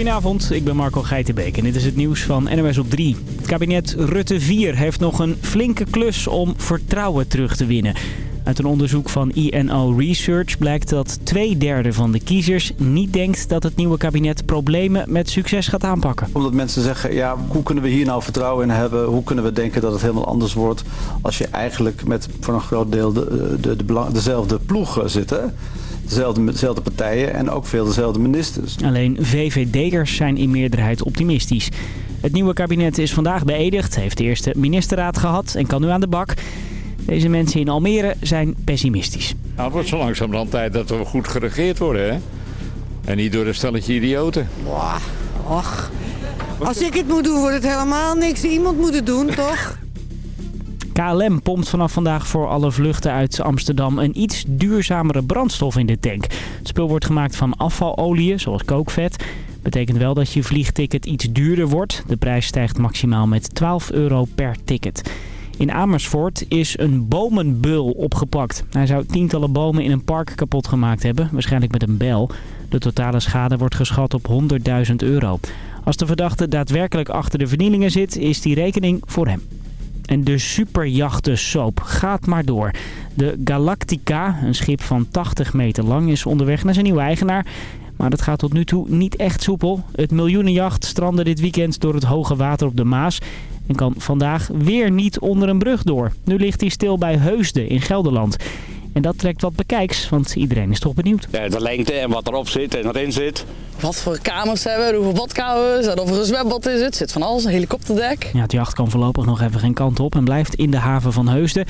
Goedenavond, ik ben Marco Geitenbeek en dit is het nieuws van NOS op 3. Het kabinet Rutte 4 heeft nog een flinke klus om vertrouwen terug te winnen. Uit een onderzoek van INO Research blijkt dat twee derde van de kiezers niet denkt dat het nieuwe kabinet problemen met succes gaat aanpakken. Omdat mensen zeggen, ja, hoe kunnen we hier nou vertrouwen in hebben? Hoe kunnen we denken dat het helemaal anders wordt als je eigenlijk met voor een groot deel de, de, de, dezelfde ploeg zit, hè? Dezelfde, dezelfde partijen en ook veel dezelfde ministers. Alleen VVD'ers zijn in meerderheid optimistisch. Het nieuwe kabinet is vandaag beëdigd, heeft de eerste ministerraad gehad en kan nu aan de bak. Deze mensen in Almere zijn pessimistisch. Nou, het wordt zo langzamerhand tijd dat we goed geregeerd worden, hè? En niet door een stelletje idioten. och. Als ik het moet doen, wordt het helemaal niks. Iemand moet het doen, toch? KLM pompt vanaf vandaag voor alle vluchten uit Amsterdam een iets duurzamere brandstof in de tank. Het spul wordt gemaakt van afvalolie, zoals kookvet. Betekent wel dat je vliegticket iets duurder wordt. De prijs stijgt maximaal met 12 euro per ticket. In Amersfoort is een bomenbul opgepakt. Hij zou tientallen bomen in een park kapot gemaakt hebben, waarschijnlijk met een bel. De totale schade wordt geschat op 100.000 euro. Als de verdachte daadwerkelijk achter de vernielingen zit, is die rekening voor hem. En de superjachtensoap gaat maar door. De Galactica, een schip van 80 meter lang, is onderweg naar zijn nieuwe eigenaar. Maar dat gaat tot nu toe niet echt soepel. Het miljoenenjacht strandde dit weekend door het hoge water op de Maas. En kan vandaag weer niet onder een brug door. Nu ligt hij stil bij Heusden in Gelderland. En dat trekt wat bekijks, want iedereen is toch benieuwd. Ja, de lengte en wat erop zit en erin zit. Wat voor kamers hebben we, hoeveel badkamers en of er een zwembad in zit. Zit van alles, een helikopterdek. Ja, het jacht kan voorlopig nog even geen kant op en blijft in de haven van Heusden.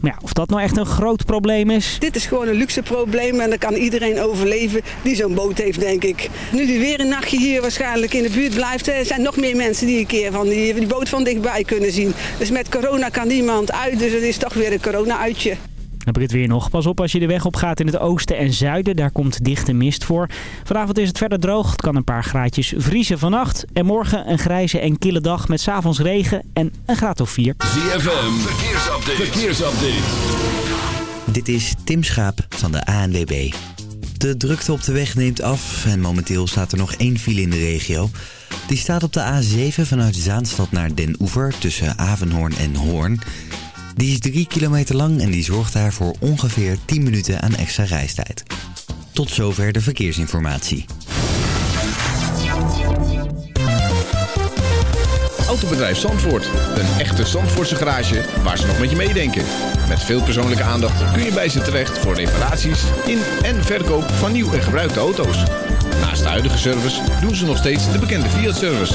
Maar ja, of dat nou echt een groot probleem is? Dit is gewoon een luxe probleem en dan kan iedereen overleven die zo'n boot heeft, denk ik. Nu die weer een nachtje hier waarschijnlijk in de buurt blijft, er zijn nog meer mensen die een keer van die, die boot van dichtbij kunnen zien. Dus met corona kan niemand uit, dus het is toch weer een corona-uitje. Heb ik het weer nog. Pas op als je de weg op gaat in het oosten en zuiden. Daar komt dichte mist voor. Vanavond is het verder droog. Het kan een paar graadjes vriezen vannacht. En morgen een grijze en kille dag met s'avonds regen en een graad of 4. ZFM, verkeersupdate. verkeersupdate. Dit is Tim Schaap van de ANWB. De drukte op de weg neemt af en momenteel staat er nog één file in de regio. Die staat op de A7 vanuit Zaanstad naar Den Oever tussen Avenhoorn en Hoorn. Die is 3 kilometer lang en die zorgt daarvoor ongeveer 10 minuten aan extra reistijd. Tot zover de verkeersinformatie. Autobedrijf Zandvoort. Een echte Zandvoortse garage waar ze nog met je meedenken. Met veel persoonlijke aandacht kun je bij ze terecht voor reparaties in en verkoop van nieuw en gebruikte auto's. Naast de huidige service doen ze nog steeds de bekende Fiat-service.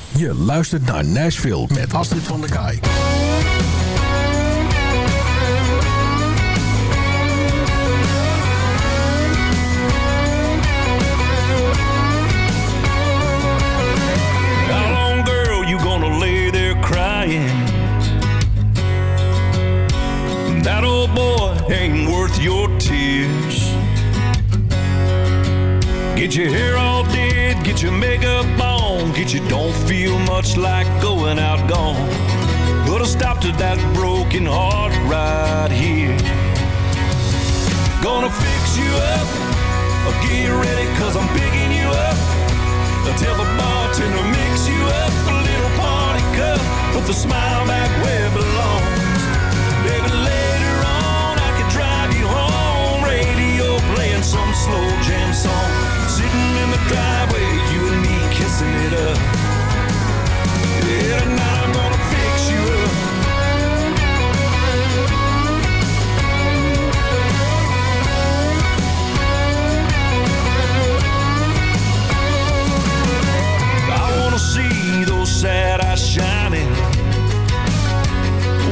Je luistert naar Nashville met Astrid van der Kaai. How long, girl, you gonna lay there crying? That old boy ain't worth your tears. Get your hair all did, get your makeup on, get you don't feel much like going out gone. Put a stop to that broken heart right here. Gonna fix you up, get ready, cause I'm picking you up. Tell the bartender mix you up a little party cup. Put the smile back where it belongs. Baby, later on I could drive you home. Radio playing some slow jam song. Sitting in the driveway, messing it up. Yeah, tonight I'm gonna fix you up. I wanna see those sad eyes shining.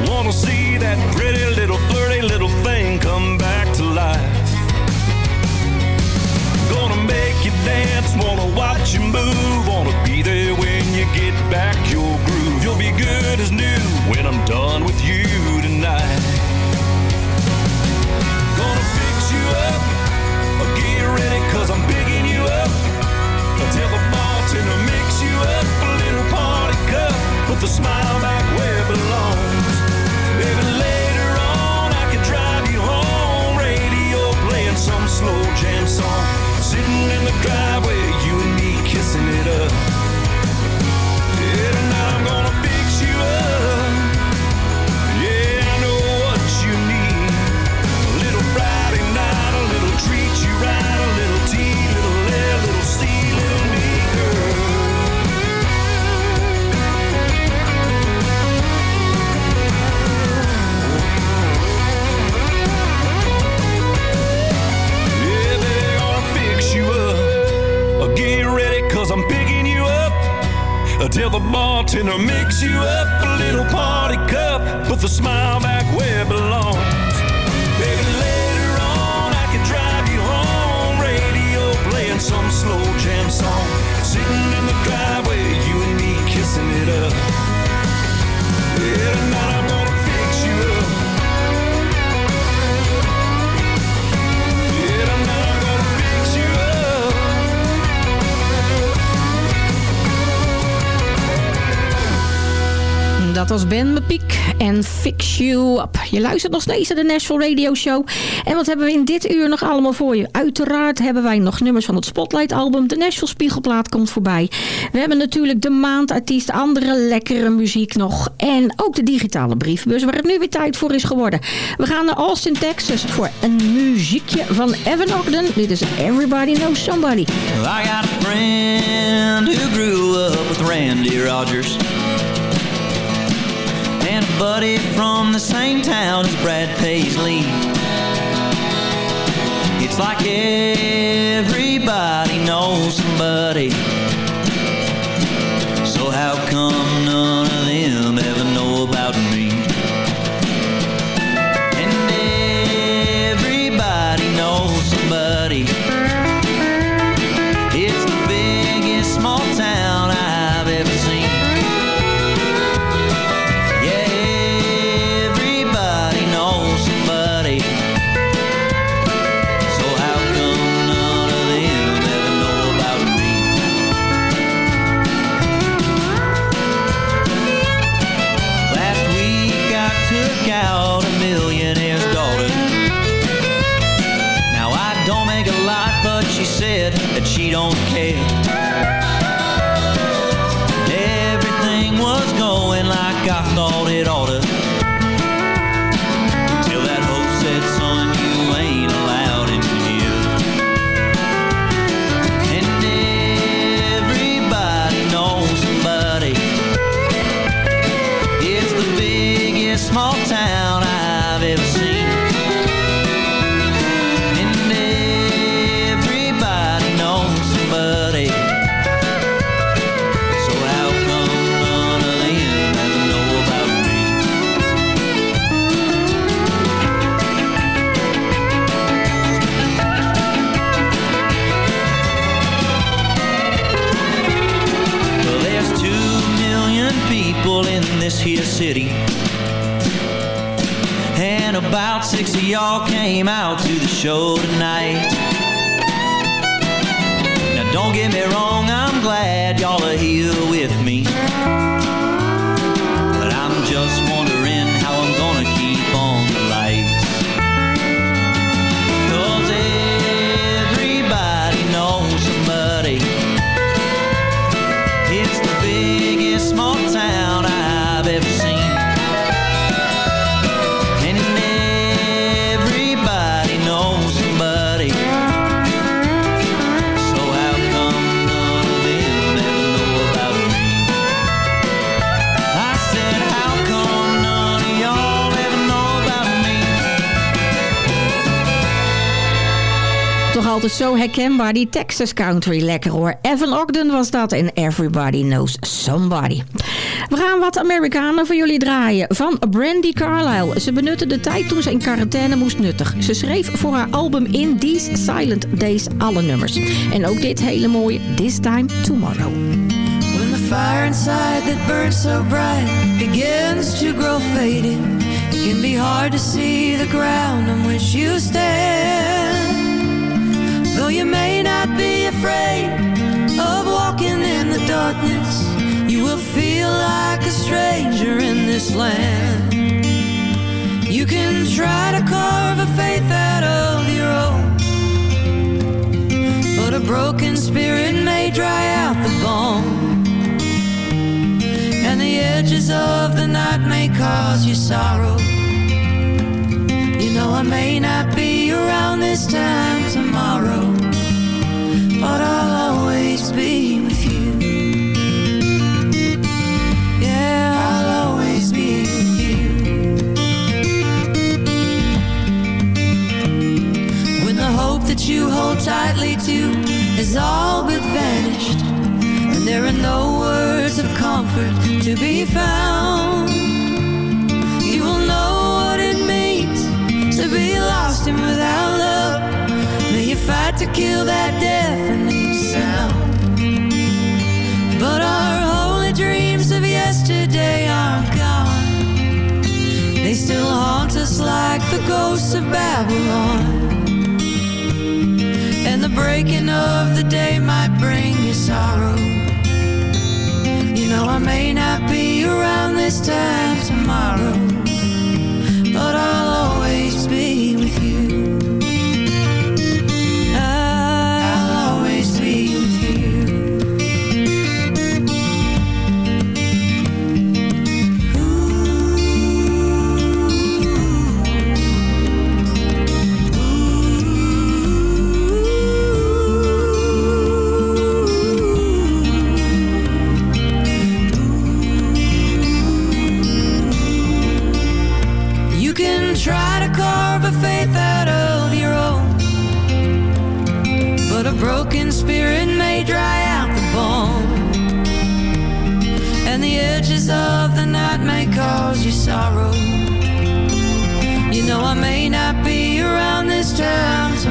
Wanna see that pretty little flirty little thing come back to life Gonna make you dance, wanna watch you move you get back your groove, you'll be good as new when I'm done with you tonight. Gonna fix you up, I'll get ready, cause I'm big. Je luistert nog steeds naar de Nashville Radio Show. En wat hebben we in dit uur nog allemaal voor je? Uiteraard hebben wij nog nummers van het Spotlight album. De Nashville Spiegelplaat komt voorbij. We hebben natuurlijk de maandartiest, andere lekkere muziek nog. En ook de digitale brievenbus waar het nu weer tijd voor is geworden. We gaan naar Austin, Texas voor een muziekje van Evan Ogden. Dit is Everybody Knows Somebody. I got a friend who grew up with Randy Rogers. Buddy from the same town as Brad Paisley. It's like everybody knows somebody. So how come none city. And about six of y'all came out to the show tonight. Now don't get me wrong, altijd zo herkenbaar, die Texas country. Lekker hoor. Evan Ogden was dat en Everybody Knows Somebody. We gaan wat Amerikanen voor jullie draaien. Van Brandy Carlisle. Ze benutte de tijd toen ze in quarantaine moest nuttig. Ze schreef voor haar album In These Silent Days alle nummers. En ook dit hele mooie This Time Tomorrow. When the fire inside that burns so bright begins to grow faded. It can be hard to see the ground on which you stand. You may not be afraid of walking in the darkness, you will feel like a stranger in this land. You can try to carve a faith out of your own, but a broken spirit may dry out the bone. And the edges of the night may cause you sorrow. Know, I may not be around this time tomorrow, but I'll always be with you. Yeah, I'll always be with you. When the hope that you hold tightly to has all but vanished, and there are no words of comfort to be found, without love. May you fight to kill that deafening sound. But our holy dreams of yesterday are gone. They still haunt us like the ghosts of Babylon. And the breaking of the day might bring you sorrow. You know, I may not be around this time tomorrow,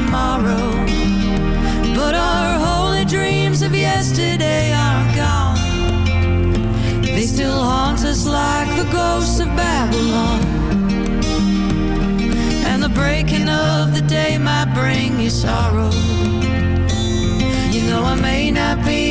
tomorrow, but our holy dreams of yesterday are gone. They still haunt us like the ghosts of Babylon. And the breaking of the day might bring you sorrow. You know I may not be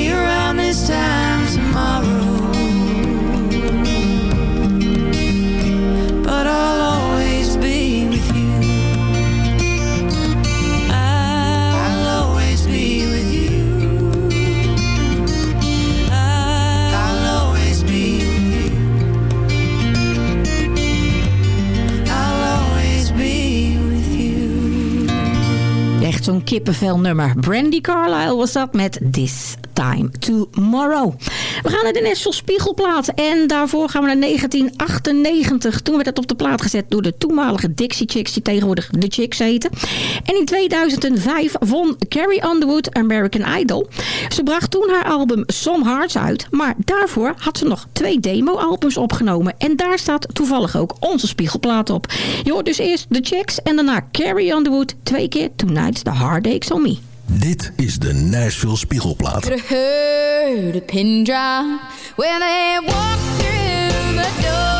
kippenvel nummer. Brandy Carlisle was dat met This Time Tomorrow. We gaan naar de National Spiegelplaat. En daarvoor gaan we naar 1998. Toen werd het op de plaat gezet door de toenmalige Dixie Chicks. Die tegenwoordig de Chicks heten. En in 2005 won Carrie Underwood American Idol. Ze bracht toen haar album Some Hearts uit. Maar daarvoor had ze nog twee demo-albums opgenomen. En daar staat toevallig ook onze spiegelplaat op. Je hoort dus eerst de Chicks en daarna Carrie Underwood. Twee keer Tonight's the Heartaches on Me. Dit is de Nashville Spiegelplaat. Could have heard a pin drop when they walked through the door.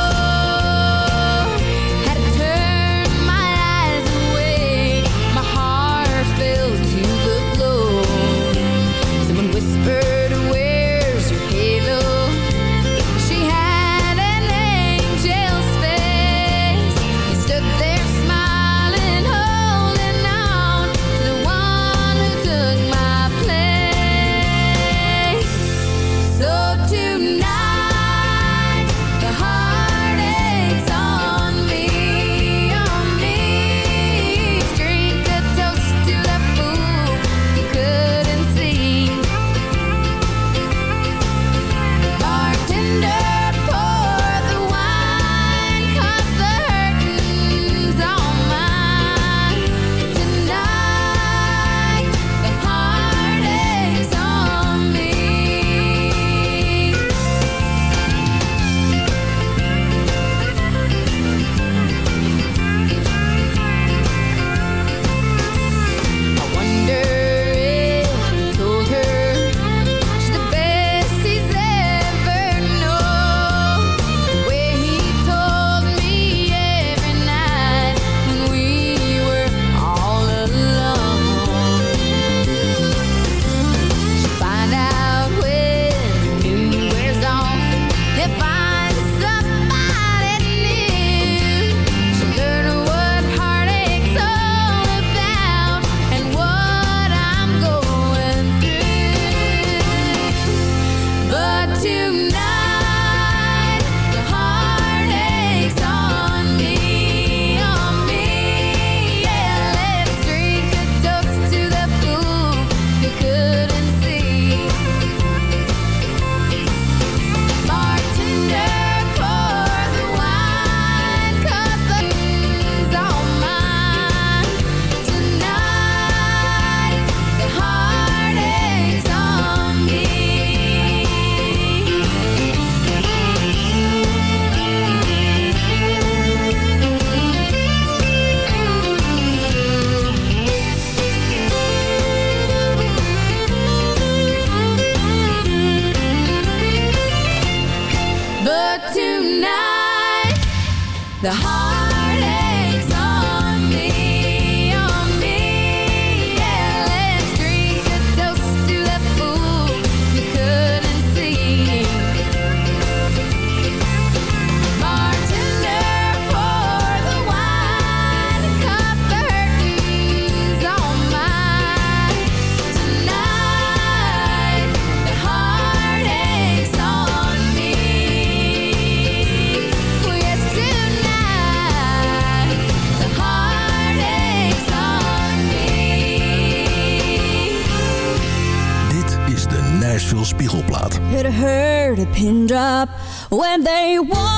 When they walked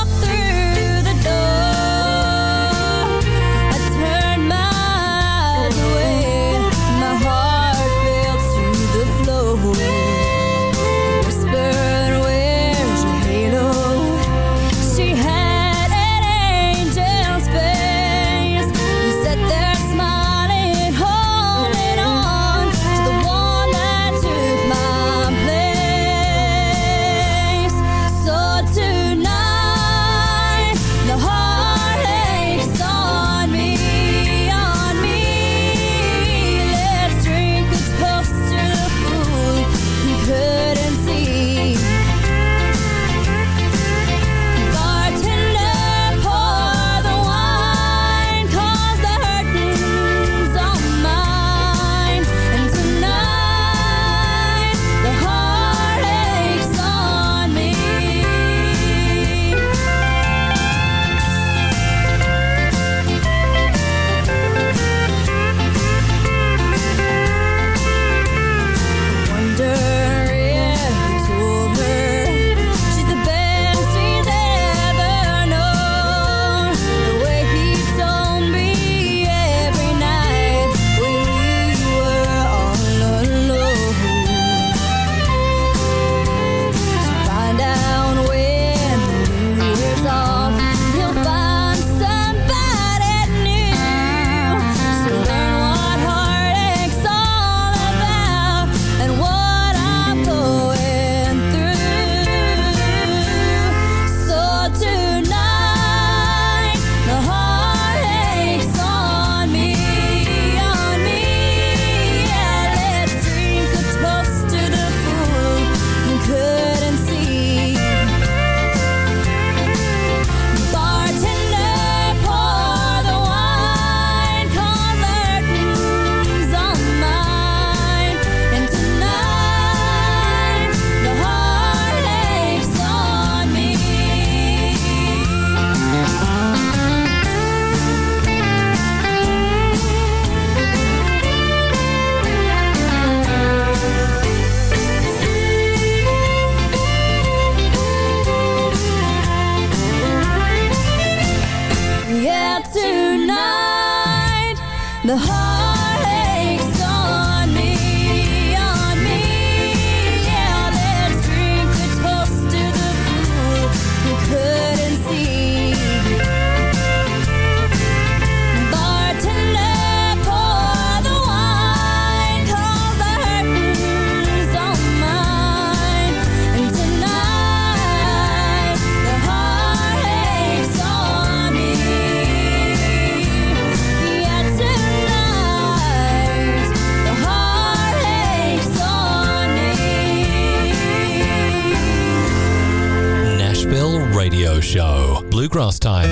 Radio Show. Bluegrass Time.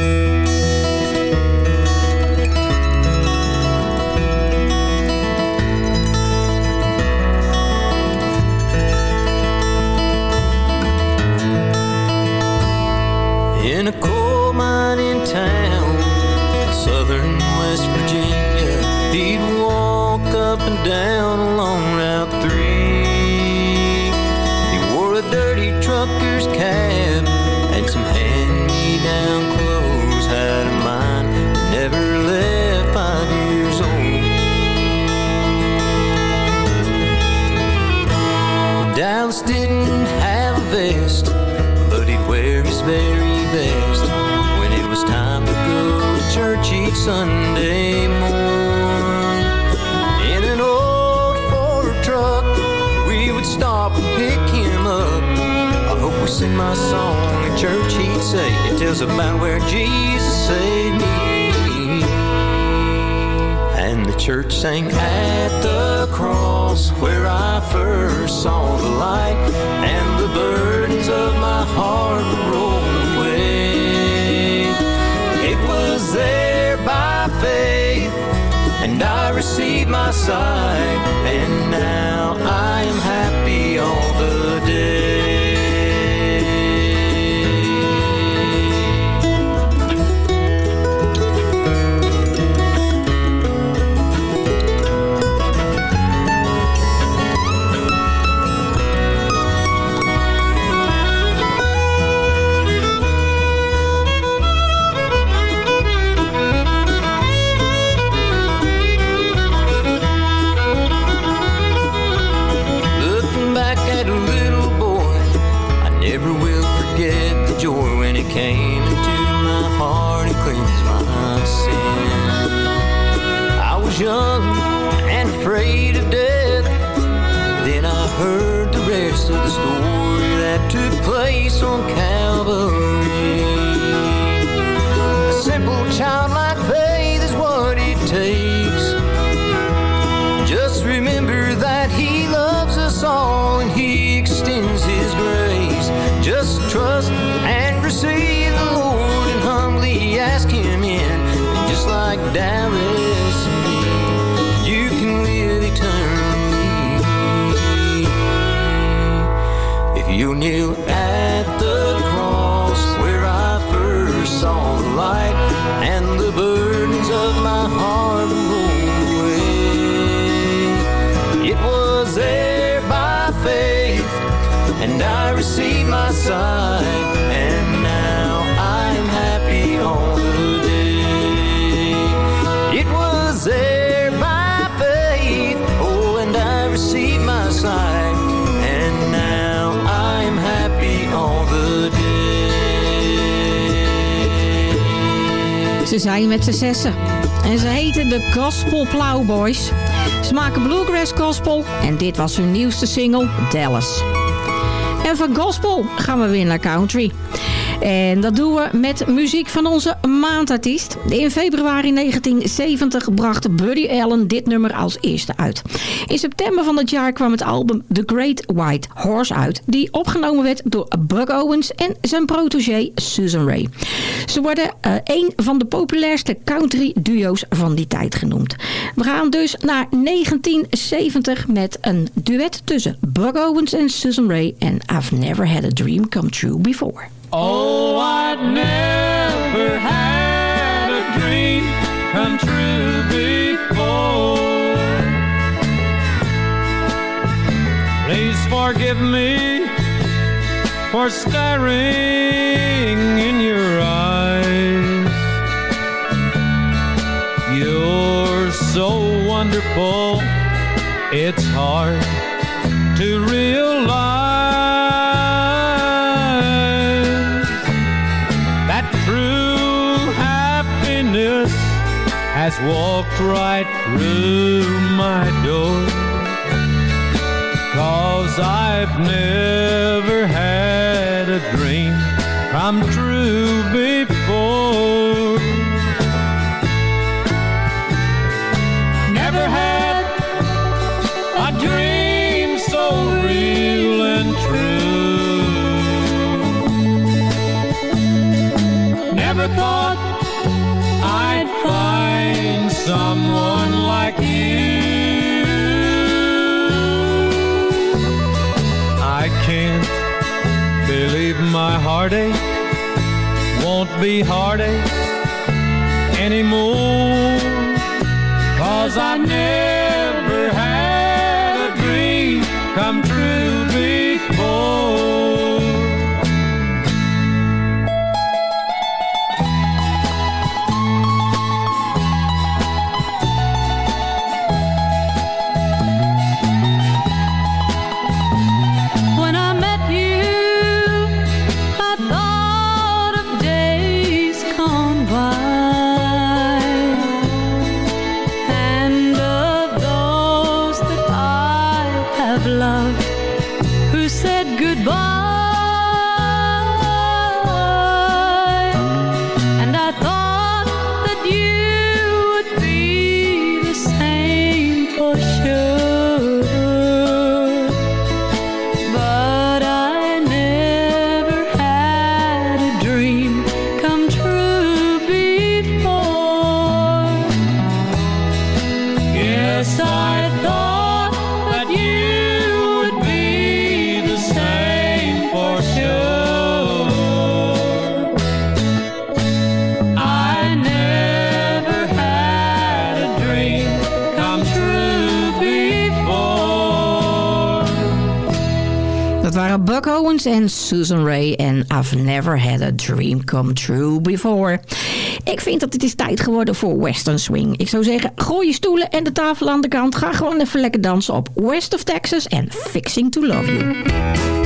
In a song church he'd say, it tells about where Jesus saved me. And the church sang at the cross where I first saw the light, and the burdens of my heart rolled away. It was there by faith, and I received my sight, and now I am happy En ze heten de Gospel Plowboys. Ze maken bluegrass gospel en dit was hun nieuwste single, Dallas. En van gospel gaan we weer naar country. En dat doen we met muziek van onze maandartiest. In februari 1970 bracht Buddy Allen dit nummer als eerste uit. In september van dat jaar kwam het album The Great White Horse uit. Die opgenomen werd door Buck Owens en zijn protégé Susan Ray. Ze worden eh, een van de populairste country duo's van die tijd genoemd. We gaan dus naar 1970 met een duet tussen Buck Owens en Susan Ray. En I've never had a dream come true before. Oh, I'd never had a dream come true forgive me for staring in your eyes. You're so wonderful, it's hard to realize that true happiness has walked right through my door. Cause I've never had a dream come true before. Never had a dream so real and true. Never thought I'd find someone heartache won't be heartache anymore. Cause I never En Susan Ray en I've never had a dream come true before. Ik vind dat het is tijd geworden voor Western Swing. Ik zou zeggen, gooi je stoelen en de tafel aan de kant. Ga gewoon even lekker dansen op West of Texas en Fixing to Love You.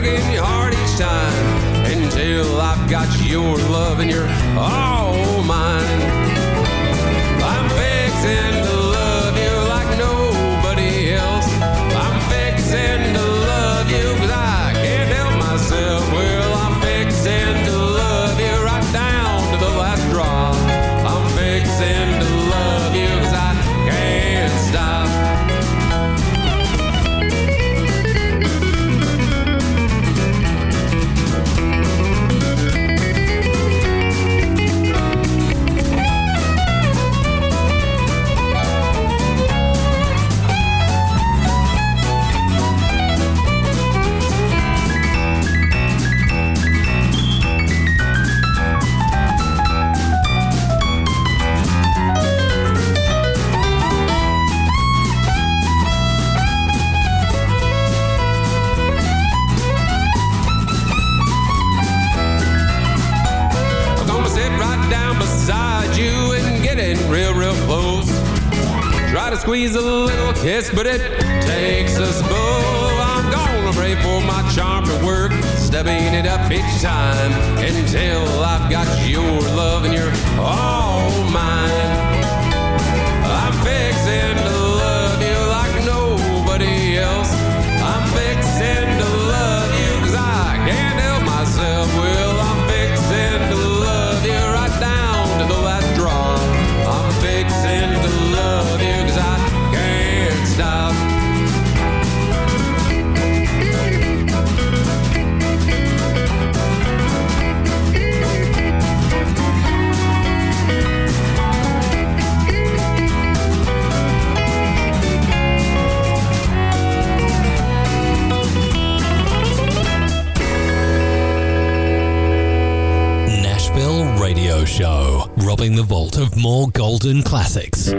Breaking your heart each time until I've got your love and you're all oh, mine. Kiss, but it takes us both. I'm gonna pray for my charm to work, stepping it up each time until I've got your love and you're all mine. Robbing the vault of more golden classics.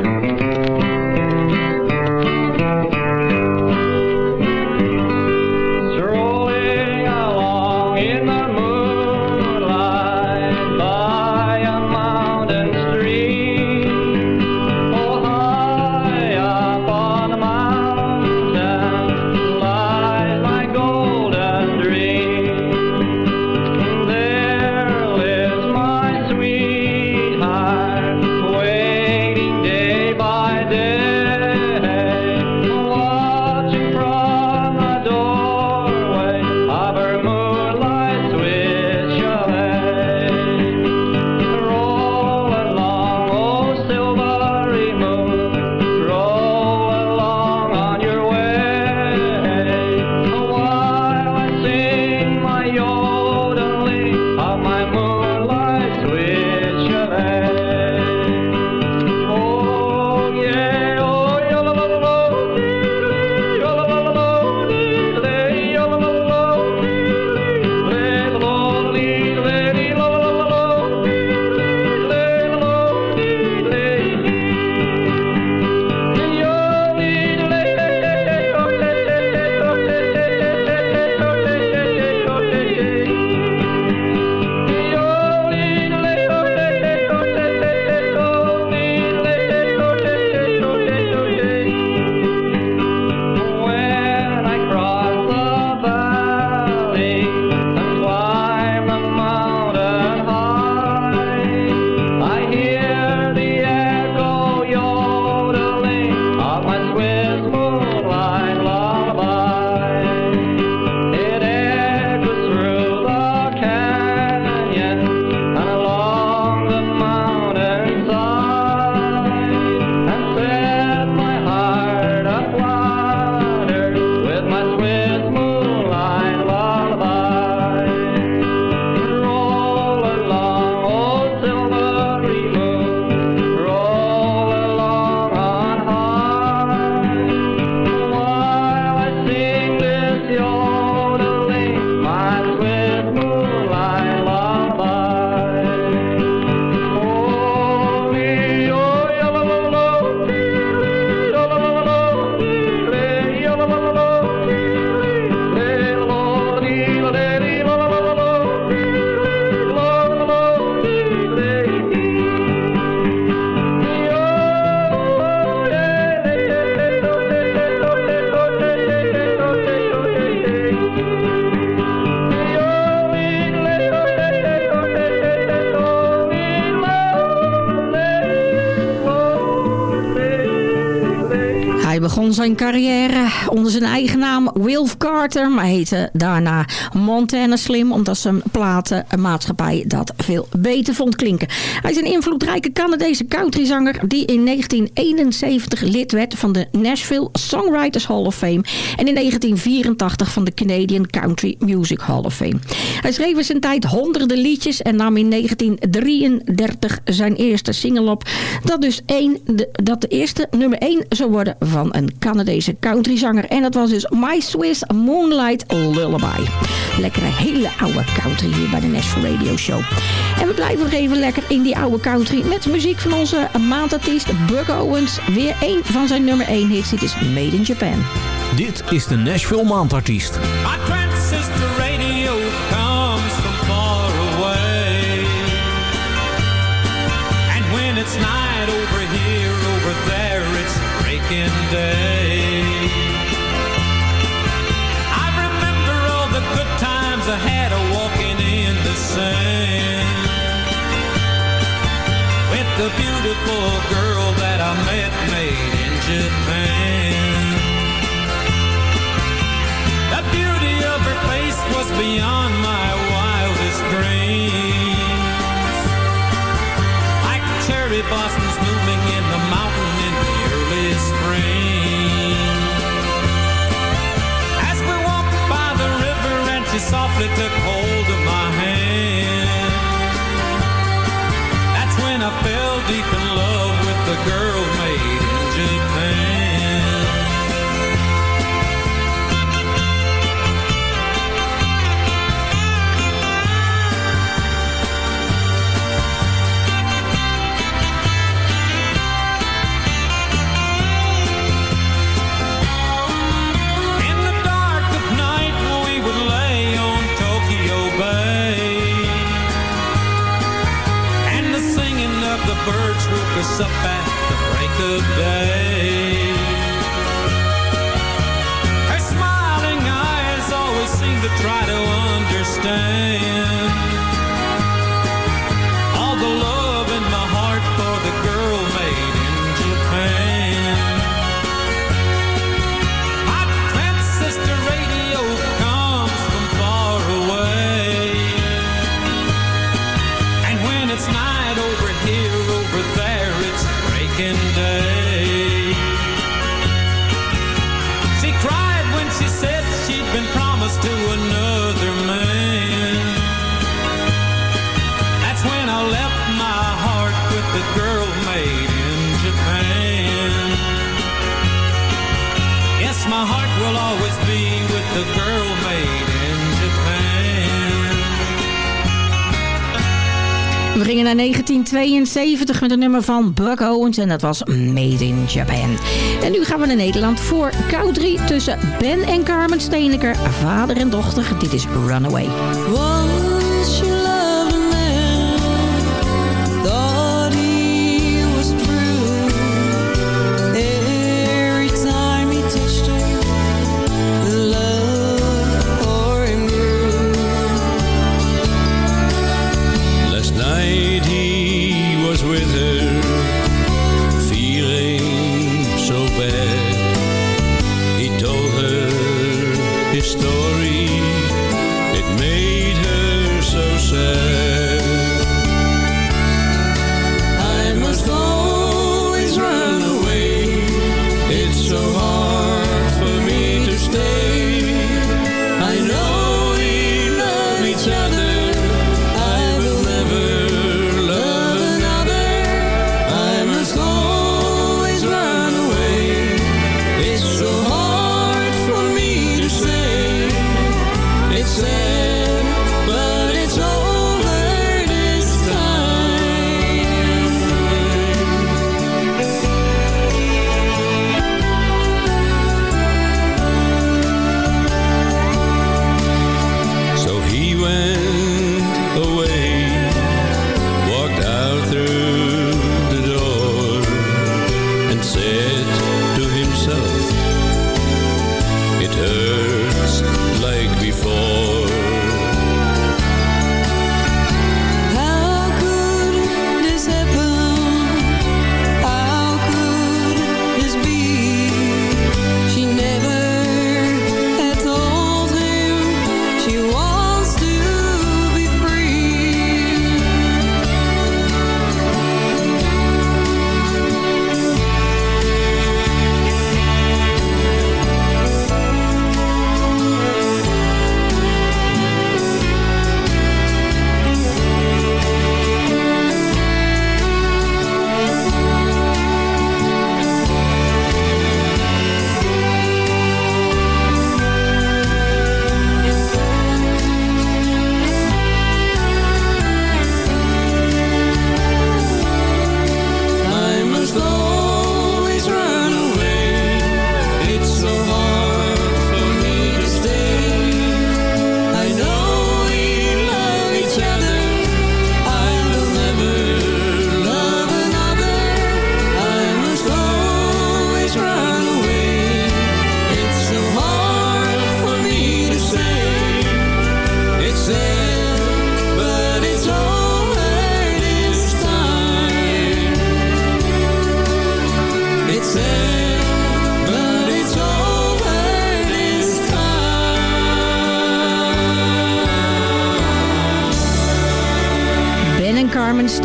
Carrière onder zijn eigen naam Wilf Carter, maar heette daarna Montana Slim, omdat zijn platenmaatschappij dat veel beter vond klinken. Hij is een invloedrijke Canadese countryzanger die in 1971 lid werd van de Nashville Songwriters Hall of Fame en in 1984 van de Canadian Country Music Hall of Fame. Hij schreef in zijn tijd honderden liedjes en nam in 1933 zijn eerste single op, dat dus één, de, dat de eerste nummer 1 zou worden van een Canadese countryzanger. En dat was dus My Swiss Moonlight Lullaby. Lekkere hele oude country hier bij de Nashville Radio Show. En we blijven nog even lekker in die oude country met muziek van onze maandartiest Buck Owens. Weer één van zijn nummer 1 hits. Dit is Made in Japan. Dit is de Nashville Maandartiest. The beautiful girl that I met made in Japan. The beauty of her face was beyond my wildest dreams. Like cherry blossoms blooming in the mountain in the early spring. As we walked by the river and she softly took hold birds woke us up at the break of day. Her smiling eyes always seem to try to understand naar 1972 met een nummer van Buck Owens en dat was Made in Japan. En nu gaan we naar Nederland voor country tussen Ben en Carmen Steeneker, vader en dochter. Dit is Runaway.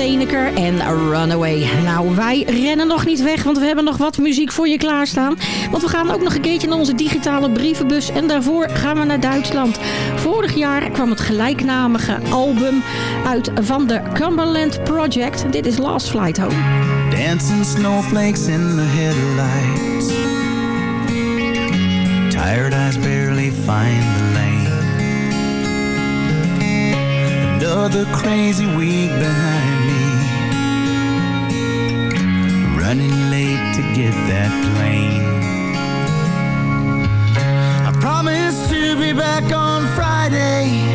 Steeneker en Runaway. Nou, wij rennen nog niet weg, want we hebben nog wat muziek voor je klaarstaan. Want we gaan ook nog een keertje naar onze digitale brievenbus. En daarvoor gaan we naar Duitsland. Vorig jaar kwam het gelijknamige album uit van de Cumberland Project. Dit is Last Flight Home. Dancing snowflakes in the headlights. Tired eyes barely find the lane. Another crazy week behind to get that plane. I promised to be back on Friday.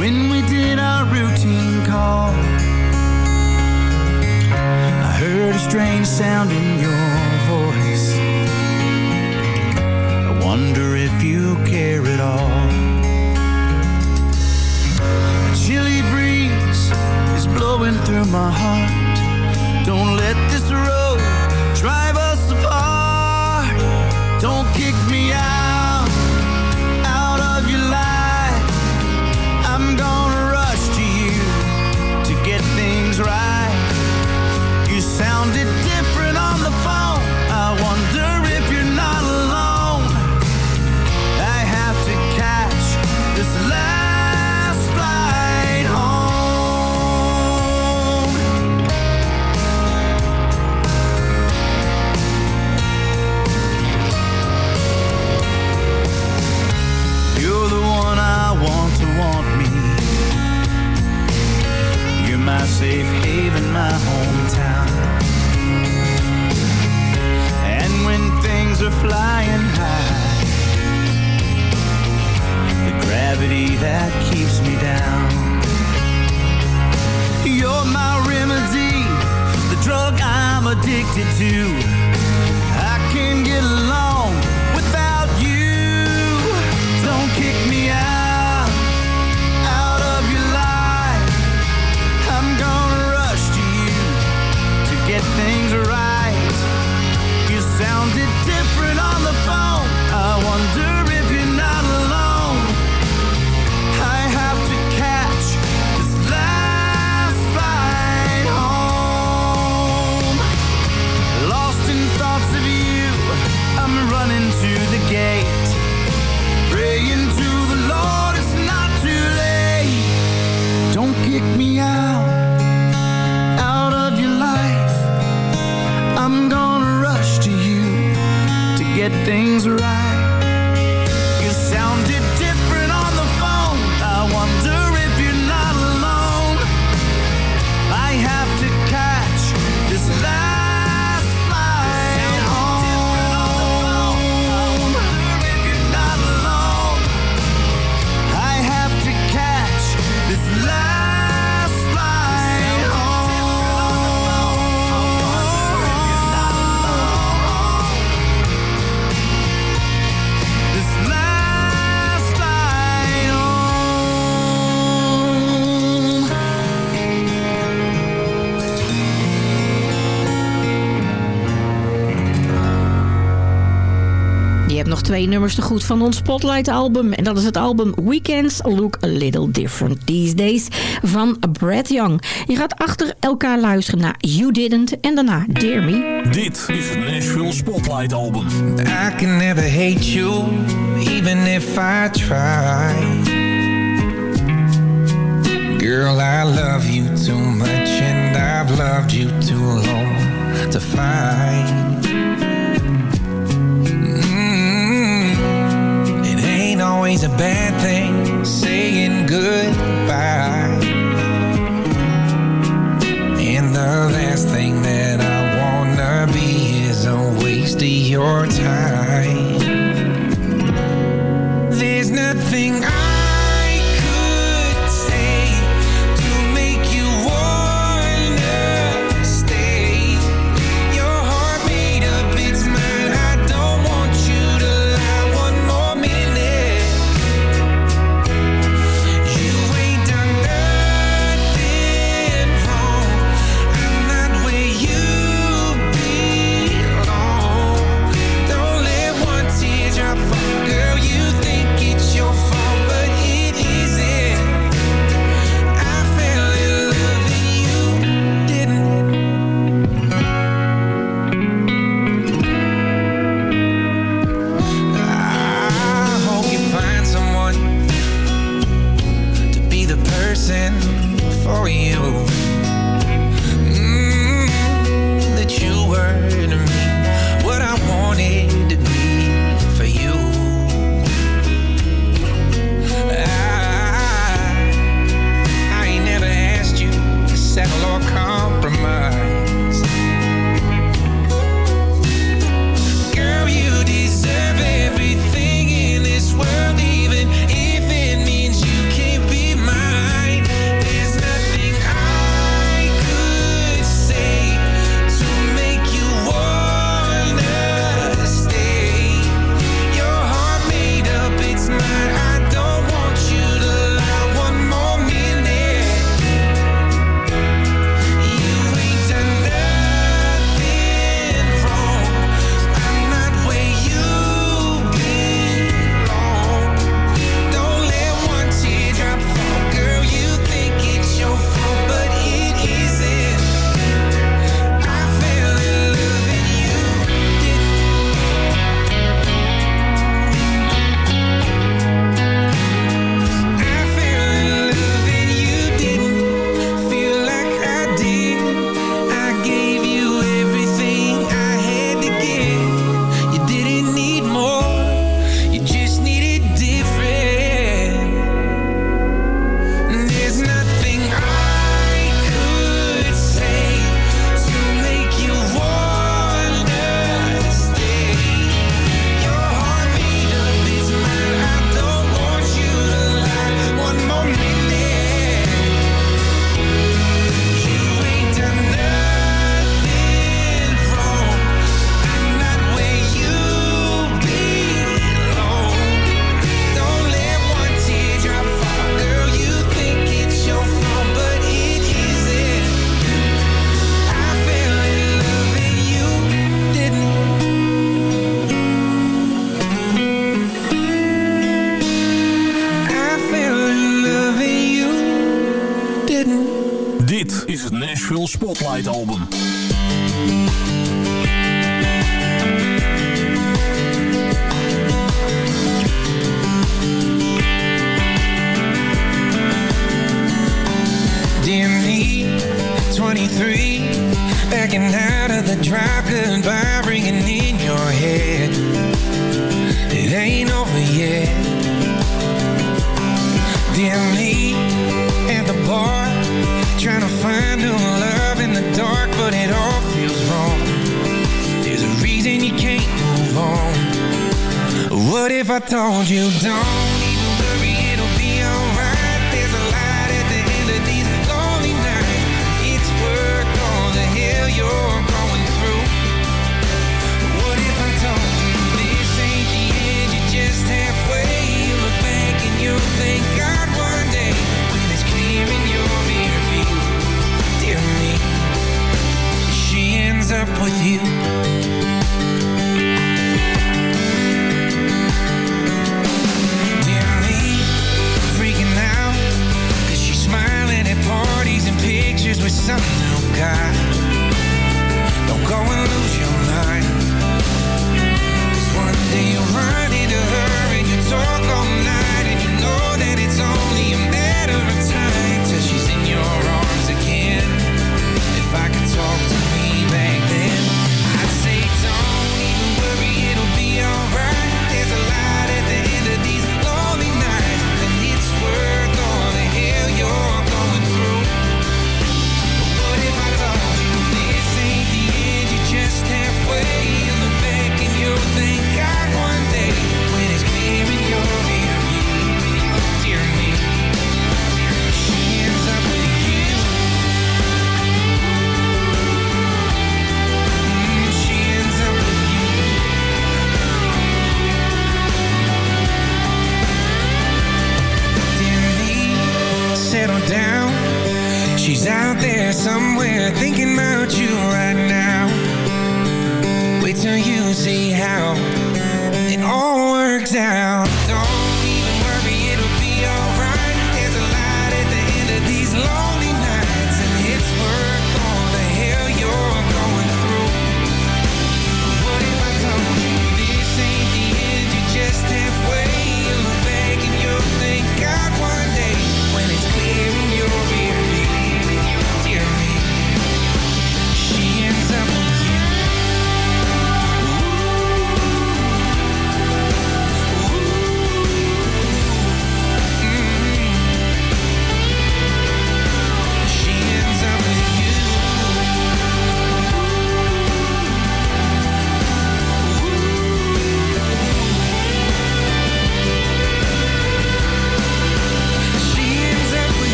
When we did our routine call. I heard a strange sound in your voice. I wonder if you care at all. A chilly breeze is blowing through my heart. Don't let this road drive us apart. Don't kick me out, twee nummers te goed van ons Spotlight album. En dat is het album Weekends Look a Little Different These Days van Brad Young. Je gaat achter elkaar luisteren naar You Didn't en daarna Dear Me. Dit is het Nashville Spotlight Album. I can never hate you, even if I try. Girl, I love you too much, and I've loved you too long to fight. Always a bad thing saying goodbye. And the last thing that I wanna be is a waste of your time.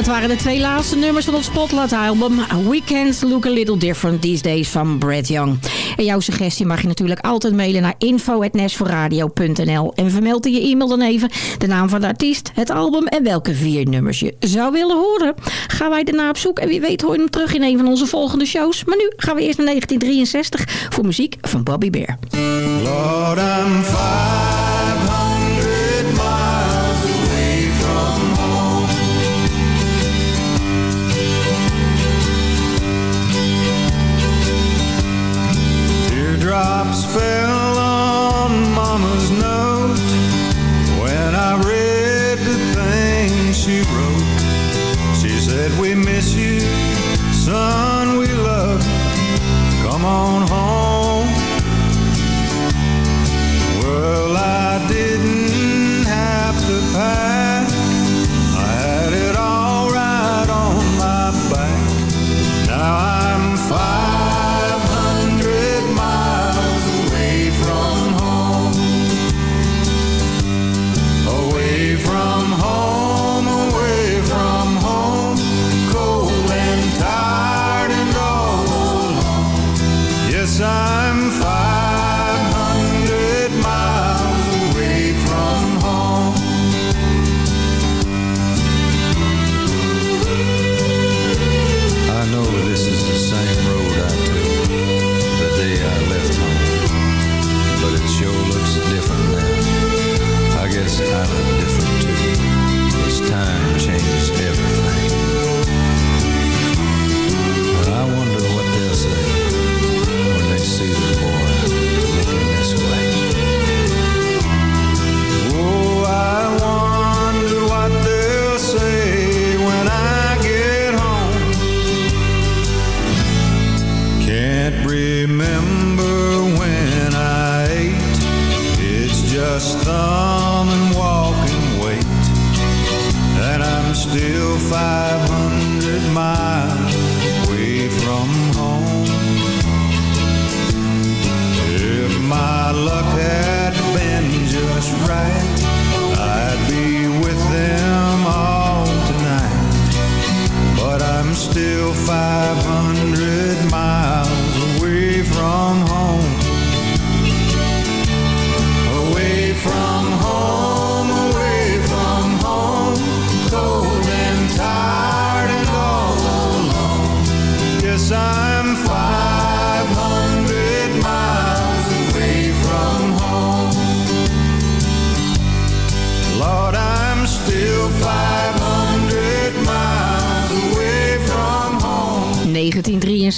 Dat waren de twee laatste nummers van ons Spotlight-album... Weekends Look a Little Different These Days van Brad Young. En jouw suggestie mag je natuurlijk altijd mailen naar info.nesforradio.nl. En vermeld in je e-mail dan even de naam van de artiest, het album... en welke vier nummers je zou willen horen. Gaan wij daarna op zoek en wie weet hoor je hem terug in een van onze volgende shows. Maar nu gaan we eerst naar 1963 voor muziek van Bobby Bear. teardrops fell on Mama's note When I read the thing she wrote. She said, we miss you, son, we love you. Come on home.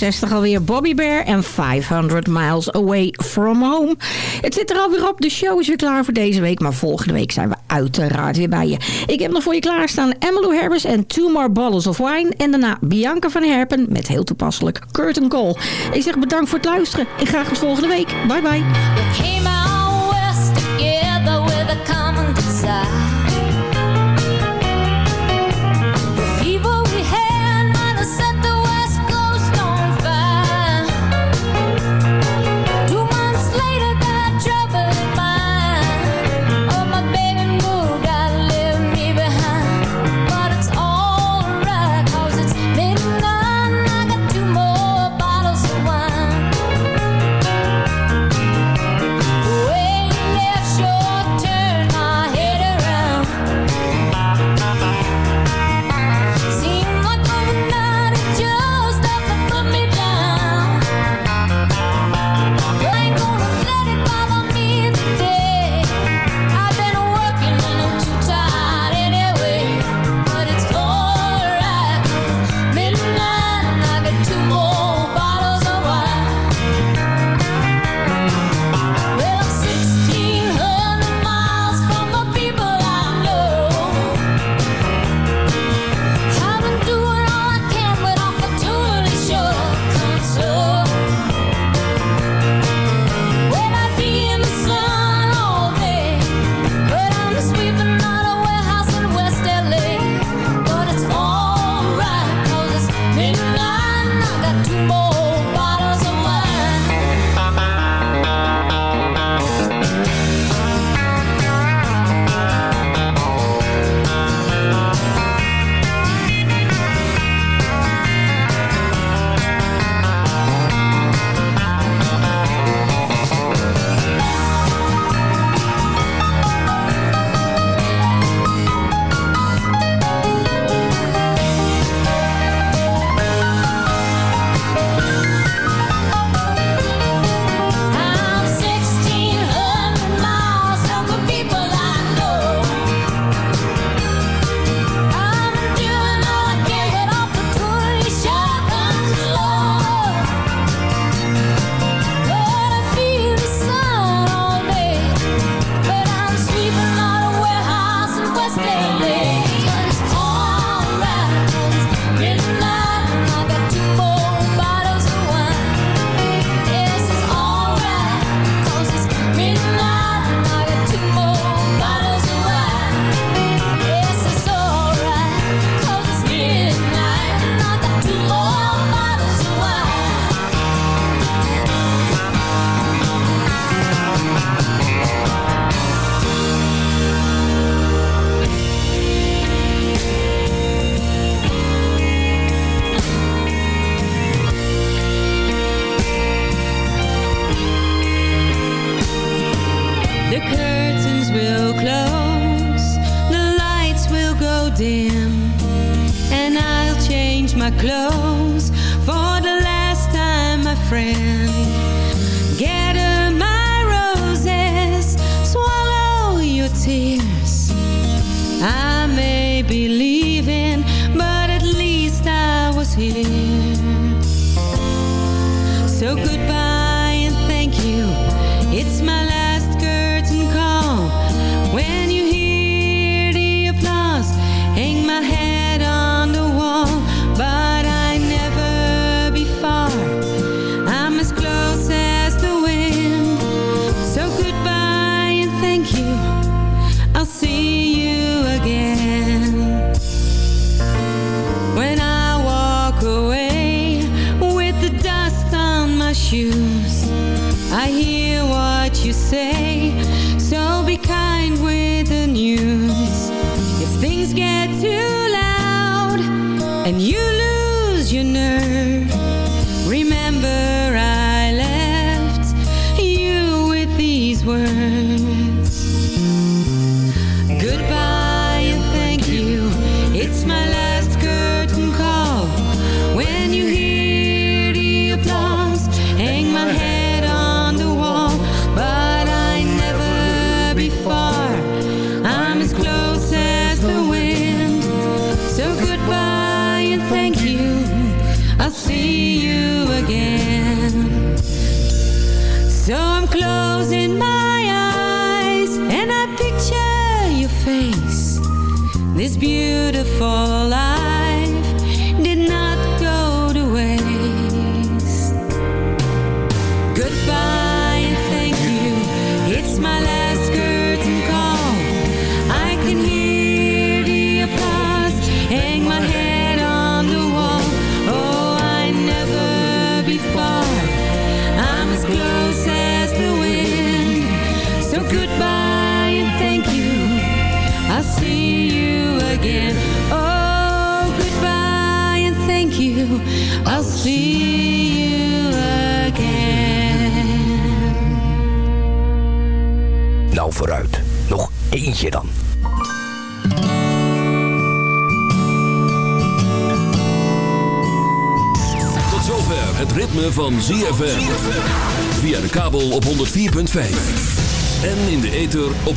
60 alweer Bobby Bear en 500 Miles Away From Home. Het zit er alweer op. De show is weer klaar voor deze week. Maar volgende week zijn we uiteraard weer bij je. Ik heb nog voor je klaarstaan Emmylou Harris en Two More Bottles of Wine. En daarna Bianca van Herpen met heel toepasselijk Curtain Call. Ik zeg bedankt voor het luisteren Ik graag tot volgende week. Bye bye. We came out west together with a common desire.